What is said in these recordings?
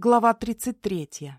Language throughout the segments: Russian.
Глава 33.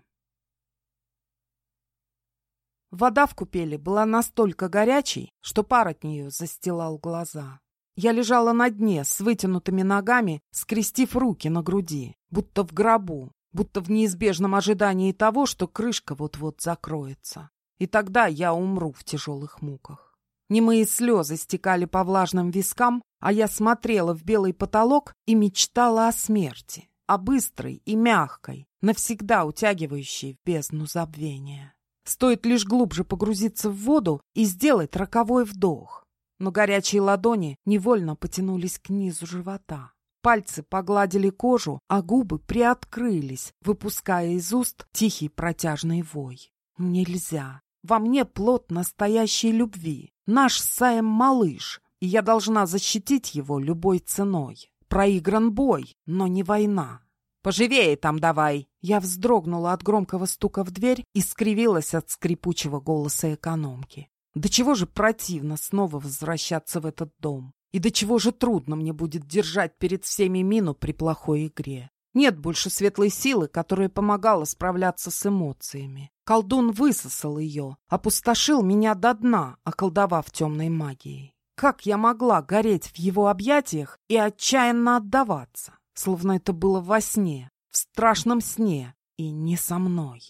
Вода в купели была настолько горячей, что пар от нее застилал глаза. Я лежала на дне с вытянутыми ногами, скрестив руки на груди, будто в гробу, будто в неизбежном ожидании того, что крышка вот-вот закроется. И тогда я умру в тяжелых муках. Немые слезы стекали по влажным вискам, а я смотрела в белый потолок и мечтала о смерти а быстрой и мягкой, навсегда утягивающей в бездну забвения. Стоит лишь глубже погрузиться в воду и сделать роковой вдох. Но горячие ладони невольно потянулись к низу живота. Пальцы погладили кожу, а губы приоткрылись, выпуская из уст тихий протяжный вой. Нельзя. Во мне плод настоящей любви. Наш Саем малыш, и я должна защитить его любой ценой. Проигран бой, но не война. «Поживее там давай!» Я вздрогнула от громкого стука в дверь и скривилась от скрипучего голоса экономки. «Да чего же противно снова возвращаться в этот дом? И до чего же трудно мне будет держать перед всеми мину при плохой игре? Нет больше светлой силы, которая помогала справляться с эмоциями. Колдун высосал ее, опустошил меня до дна, околдовав темной магией. Как я могла гореть в его объятиях и отчаянно отдаваться, словно это было во сне, в страшном сне, и не со мной?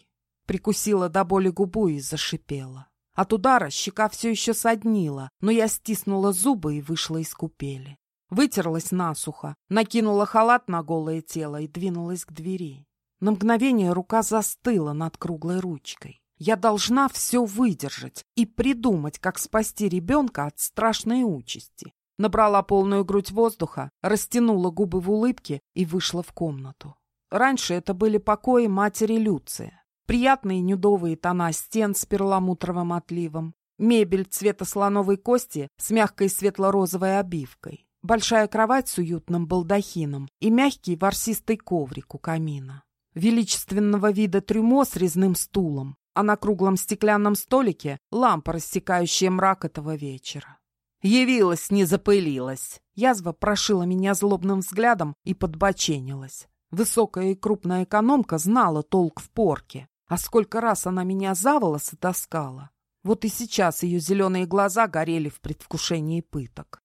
Прикусила до боли губу и зашипела. От удара щека все еще соднила, но я стиснула зубы и вышла из купели. Вытерлась насухо, накинула халат на голое тело и двинулась к двери. На мгновение рука застыла над круглой ручкой. Я должна все выдержать и придумать, как спасти ребенка от страшной участи. Набрала полную грудь воздуха, растянула губы в улыбке и вышла в комнату. Раньше это были покои матери Люция. Приятные нюдовые тона стен с перламутровым отливом, мебель цвета слоновой кости с мягкой светло-розовой обивкой, большая кровать с уютным балдахином и мягкий ворсистый коврик у камина. Величественного вида трюмо с резным стулом, а на круглом стеклянном столике лампа, рассекающая мрак этого вечера. Явилась, не запылилась. Язва прошила меня злобным взглядом и подбоченилась. Высокая и крупная экономка знала толк в порке. А сколько раз она меня за волосы таскала. Вот и сейчас ее зеленые глаза горели в предвкушении пыток.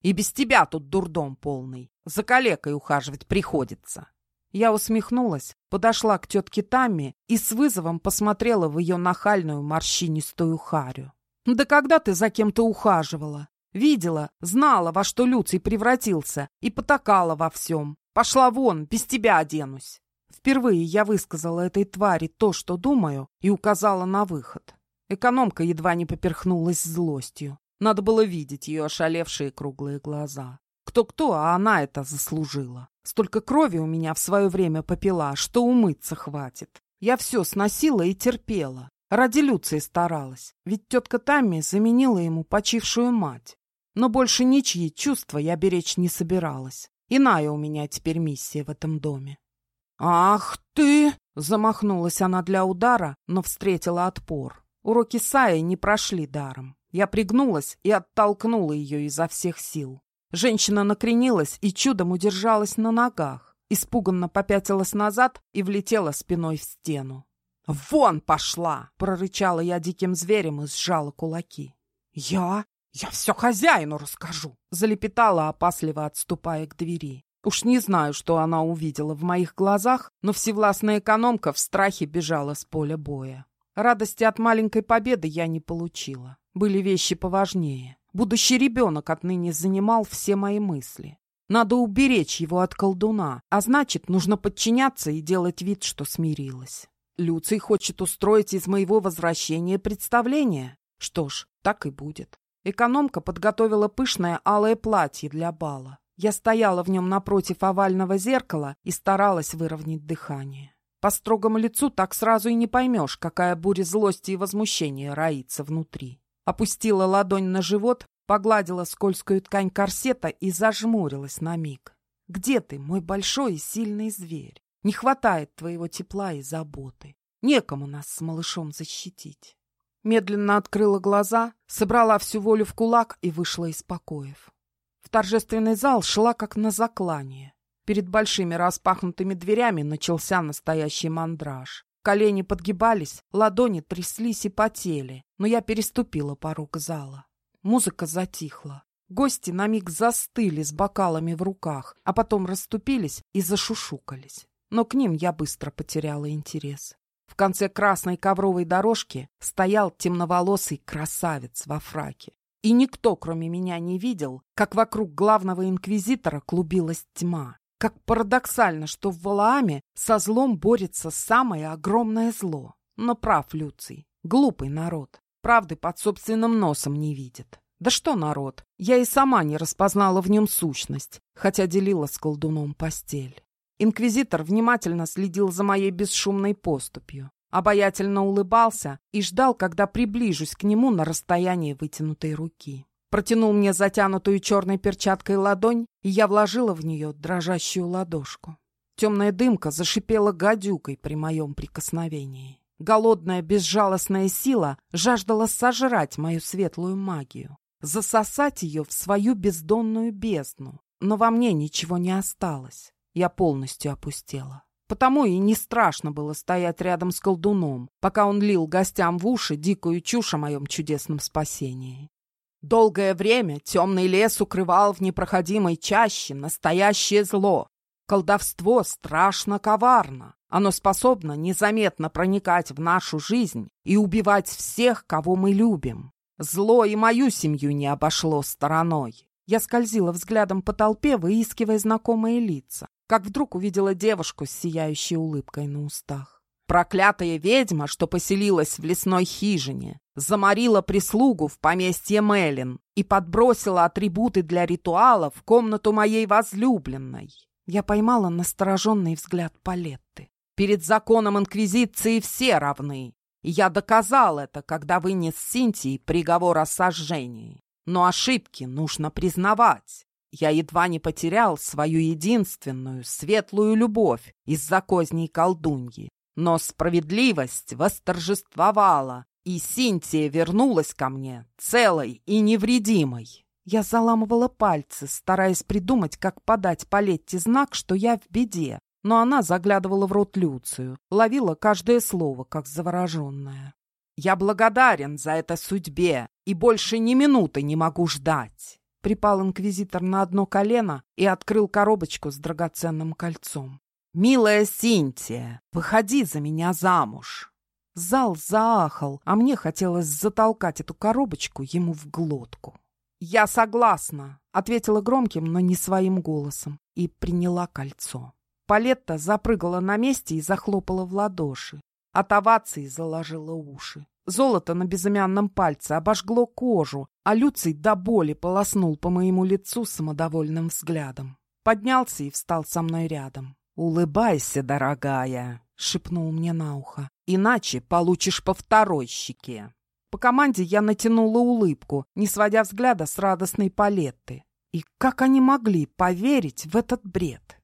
И без тебя тут дурдом полный. За калекой ухаживать приходится. Я усмехнулась, подошла к тетке Тамми и с вызовом посмотрела в ее нахальную морщинистую харю. «Да когда ты за кем-то ухаживала? Видела, знала, во что Люций превратился, и потакала во всем. Пошла вон, без тебя оденусь». Впервые я высказала этой твари то, что думаю, и указала на выход. Экономка едва не поперхнулась злостью. Надо было видеть ее ошалевшие круглые глаза. Кто-кто, а она это заслужила. Столько крови у меня в свое время попила, что умыться хватит. Я все сносила и терпела. Ради Люции старалась, ведь тетка Тамми заменила ему почившую мать. Но больше ничьи чувства я беречь не собиралась. Иная у меня теперь миссия в этом доме. «Ах ты!» — замахнулась она для удара, но встретила отпор. Уроки Саи не прошли даром. Я пригнулась и оттолкнула ее изо всех сил. Женщина накренилась и чудом удержалась на ногах, испуганно попятилась назад и влетела спиной в стену. «Вон пошла!» — прорычала я диким зверем и сжала кулаки. «Я? Я все хозяину расскажу!» — залепетала, опасливо отступая к двери. Уж не знаю, что она увидела в моих глазах, но всевластная экономка в страхе бежала с поля боя. Радости от маленькой победы я не получила. Были вещи поважнее. Будущий ребенок отныне занимал все мои мысли. Надо уберечь его от колдуна, а значит, нужно подчиняться и делать вид, что смирилась. Люций хочет устроить из моего возвращения представление. Что ж, так и будет. Экономка подготовила пышное алое платье для бала. Я стояла в нем напротив овального зеркала и старалась выровнять дыхание. По строгому лицу так сразу и не поймешь, какая буря злости и возмущения роится внутри опустила ладонь на живот, погладила скользкую ткань корсета и зажмурилась на миг. «Где ты, мой большой и сильный зверь? Не хватает твоего тепла и заботы. Некому нас с малышом защитить». Медленно открыла глаза, собрала всю волю в кулак и вышла из покоев. В торжественный зал шла как на заклание. Перед большими распахнутыми дверями начался настоящий мандраж. Колени подгибались, ладони тряслись и потели, но я переступила порог зала. Музыка затихла. Гости на миг застыли с бокалами в руках, а потом расступились и зашушукались. Но к ним я быстро потеряла интерес. В конце красной ковровой дорожки стоял темноволосый красавец во фраке. И никто, кроме меня, не видел, как вокруг главного инквизитора клубилась тьма. Как парадоксально, что в Валааме со злом борется самое огромное зло. Но прав Люций. Глупый народ. Правды под собственным носом не видит. Да что народ? Я и сама не распознала в нем сущность, хотя делила с колдуном постель. Инквизитор внимательно следил за моей бесшумной поступью, обаятельно улыбался и ждал, когда приближусь к нему на расстоянии вытянутой руки. Протянул мне затянутую черной перчаткой ладонь, я вложила в нее дрожащую ладошку. Темная дымка зашипела гадюкой при моем прикосновении. Голодная безжалостная сила жаждала сожрать мою светлую магию, засосать ее в свою бездонную бездну. Но во мне ничего не осталось я полностью опустела. Потому и не страшно было стоять рядом с колдуном, пока он лил гостям в уши дикую чушь о моем чудесном спасении. Долгое время темный лес укрывал в непроходимой чаще настоящее зло. Колдовство страшно коварно. Оно способно незаметно проникать в нашу жизнь и убивать всех, кого мы любим. Зло и мою семью не обошло стороной. Я скользила взглядом по толпе, выискивая знакомые лица как вдруг увидела девушку с сияющей улыбкой на устах. Проклятая ведьма, что поселилась в лесной хижине, заморила прислугу в поместье Мелин и подбросила атрибуты для ритуала в комнату моей возлюбленной. Я поймала настороженный взгляд Палетты. Перед законом Инквизиции все равны. И я доказал это, когда вынес Синтии приговор о сожжении. Но ошибки нужно признавать. Я едва не потерял свою единственную светлую любовь из-за козней колдуньи. Но справедливость восторжествовала, и Синтия вернулась ко мне целой и невредимой. Я заламывала пальцы, стараясь придумать, как подать Палетте знак, что я в беде. Но она заглядывала в рот Люцию, ловила каждое слово, как завороженная. «Я благодарен за это судьбе и больше ни минуты не могу ждать. Припал инквизитор на одно колено и открыл коробочку с драгоценным кольцом. «Милая Синтия, выходи за меня замуж!» Зал заахал, а мне хотелось затолкать эту коробочку ему в глотку. «Я согласна», — ответила громким, но не своим голосом, и приняла кольцо. Палетта запрыгала на месте и захлопала в ладоши. От овации заложила уши. Золото на безымянном пальце обожгло кожу, а Люций до боли полоснул по моему лицу самодовольным взглядом. Поднялся и встал со мной рядом. «Улыбайся, дорогая!» — шепнул мне на ухо. «Иначе получишь по второй щеке». По команде я натянула улыбку, не сводя взгляда с радостной палетты. И как они могли поверить в этот бред?